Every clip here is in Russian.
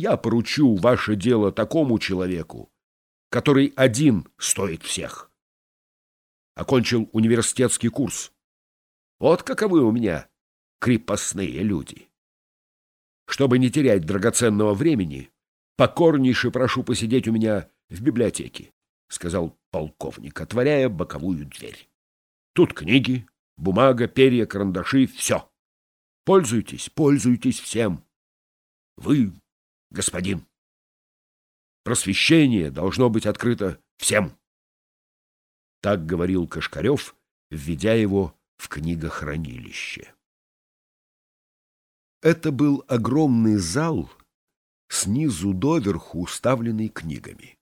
Я поручу ваше дело такому человеку, который один стоит всех. Окончил университетский курс. Вот каковы у меня крепостные люди. Чтобы не терять драгоценного времени, покорнейше прошу посидеть у меня в библиотеке, — сказал полковник, отворяя боковую дверь. Тут книги, бумага, перья, карандаши — все. Пользуйтесь, пользуйтесь всем. Вы, господин. Просвещение должно быть открыто всем. Так говорил Кашкарев, введя его в книгохранилище. Это был огромный зал, снизу доверху уставленный книгами.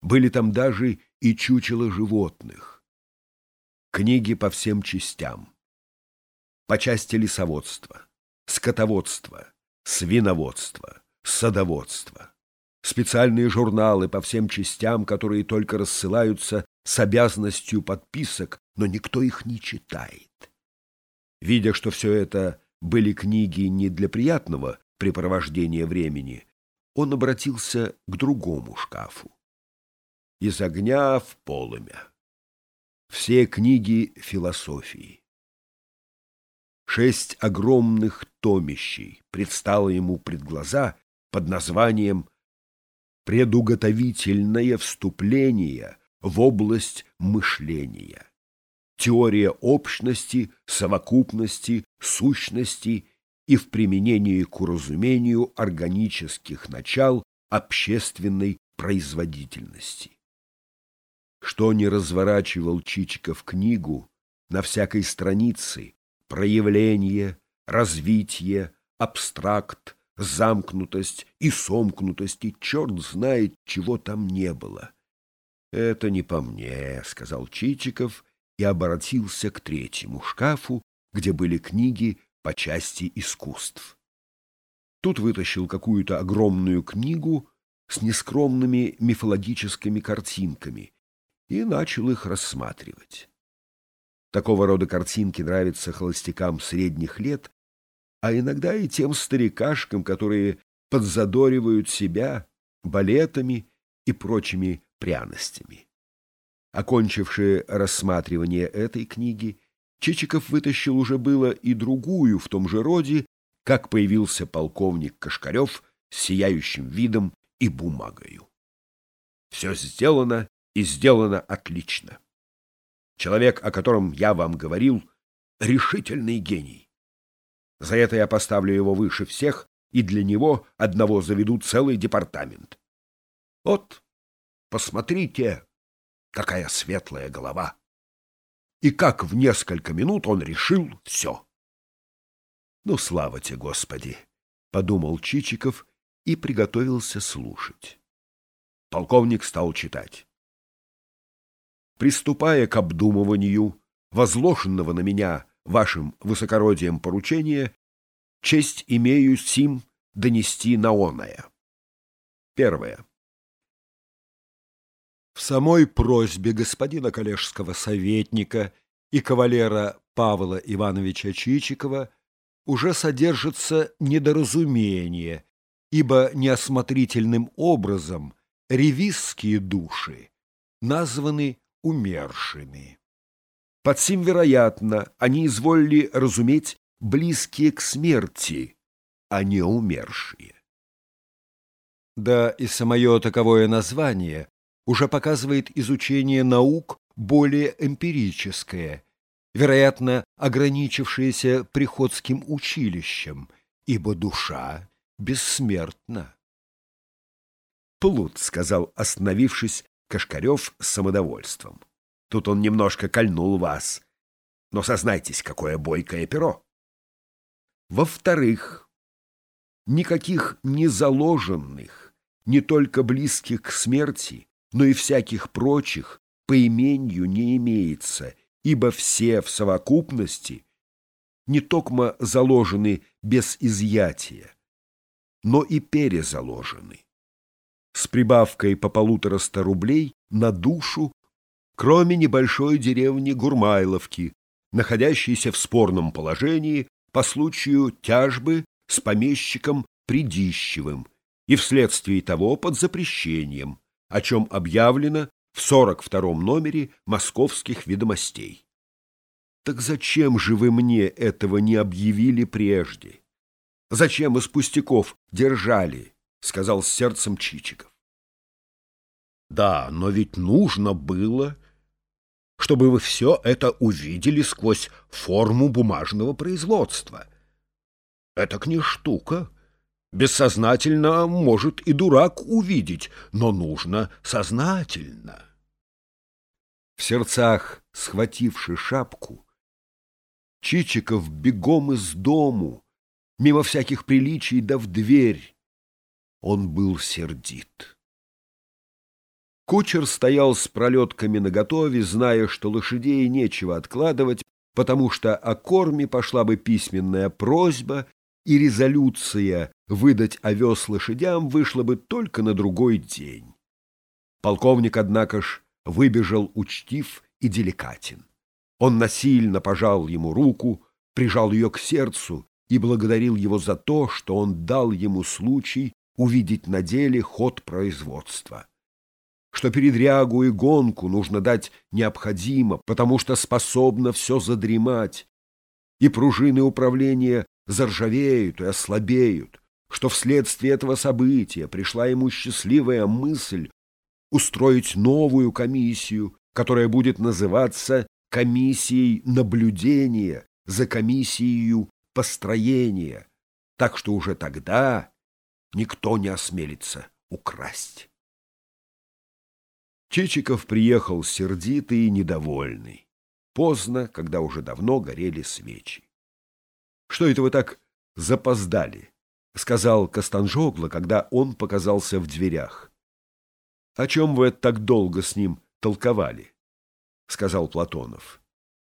Были там даже и чучела животных. Книги по всем частям. По части лесоводства, скотоводства, свиноводства, садоводства. Специальные журналы по всем частям, которые только рассылаются с обязанностью подписок, но никто их не читает. Видя, что все это были книги не для приятного препровождения времени, он обратился к другому шкафу. Из огня в полымя. Все книги философии. Шесть огромных томищей предстало ему пред глаза под названием «Предуготовительное вступление в область мышления. Теория общности, совокупности, сущности и в применении к уразумению органических начал общественной производительности». Что не разворачивал Чичиков книгу, на всякой странице проявление, развитие, абстракт, замкнутость и сомкнутость, и черт знает, чего там не было. «Это не по мне», — сказал Чичиков и обратился к третьему шкафу, где были книги по части искусств. Тут вытащил какую-то огромную книгу с нескромными мифологическими картинками и начал их рассматривать. Такого рода картинки нравятся холостякам средних лет, а иногда и тем старикашкам, которые подзадоривают себя балетами и прочими пряностями. Окончивши рассматривание этой книги, Чичиков вытащил уже было и другую в том же роде, как появился полковник Кашкарев с сияющим видом и бумагою. Все сделано и сделано отлично. Человек, о котором я вам говорил, решительный гений. За это я поставлю его выше всех, и для него одного заведу целый департамент. Вот, посмотрите, какая светлая голова. И как в несколько минут он решил все. Ну, слава тебе, Господи! — подумал Чичиков и приготовился слушать. Полковник стал читать. Приступая к обдумыванию возложенного на меня вашим высокородием поручения, честь имею сим донести на оное. Первое. В самой просьбе господина коллежского советника и кавалера Павла Ивановича Чичикова уже содержится недоразумение, ибо неосмотрительным образом ревизские души названы умершими. Под сим, вероятно, они изволили разуметь близкие к смерти, а не умершие. Да и самое таковое название уже показывает изучение наук более эмпирическое, вероятно, ограничившееся приходским училищем, ибо душа бессмертна. Плут сказал, остановившись Кашкарев с самодовольством. Тут он немножко кольнул вас. Но сознайтесь, какое бойкое перо. Во-вторых, никаких незаложенных, не только близких к смерти, но и всяких прочих по имению не имеется, ибо все в совокупности не токмо заложены без изъятия, но и перезаложены с прибавкой по полутораста рублей на душу, кроме небольшой деревни Гурмайловки, находящейся в спорном положении по случаю тяжбы с помещиком Придищевым и вследствие того под запрещением, о чем объявлено в 42 номере «Московских ведомостей». Так зачем же вы мне этого не объявили прежде? Зачем из пустяков держали? — сказал с сердцем Чичиков. Да, но ведь нужно было, чтобы вы все это увидели сквозь форму бумажного производства. Это не штука. Бессознательно может и дурак увидеть, но нужно сознательно. В сердцах, схвативши шапку, Чичиков бегом из дому, мимо всяких приличий да в дверь. Он был сердит. Кучер стоял с пролетками наготове, зная, что лошадей нечего откладывать, потому что о корме пошла бы письменная просьба, и резолюция выдать овес лошадям вышла бы только на другой день. Полковник, однако ж, выбежал учтив и деликатен. Он насильно пожал ему руку, прижал ее к сердцу и благодарил его за то, что он дал ему случай увидеть на деле ход производства. Что передрягу и гонку нужно дать необходимо, потому что способно все задремать, и пружины управления заржавеют и ослабеют, что вследствие этого события пришла ему счастливая мысль устроить новую комиссию, которая будет называться комиссией наблюдения за комиссией построения, так что уже тогда никто не осмелится украсть. Чичиков приехал сердитый и недовольный. Поздно, когда уже давно горели свечи. — Что это вы так запоздали? — сказал Костанжогло, когда он показался в дверях. — О чем вы так долго с ним толковали? — сказал Платонов.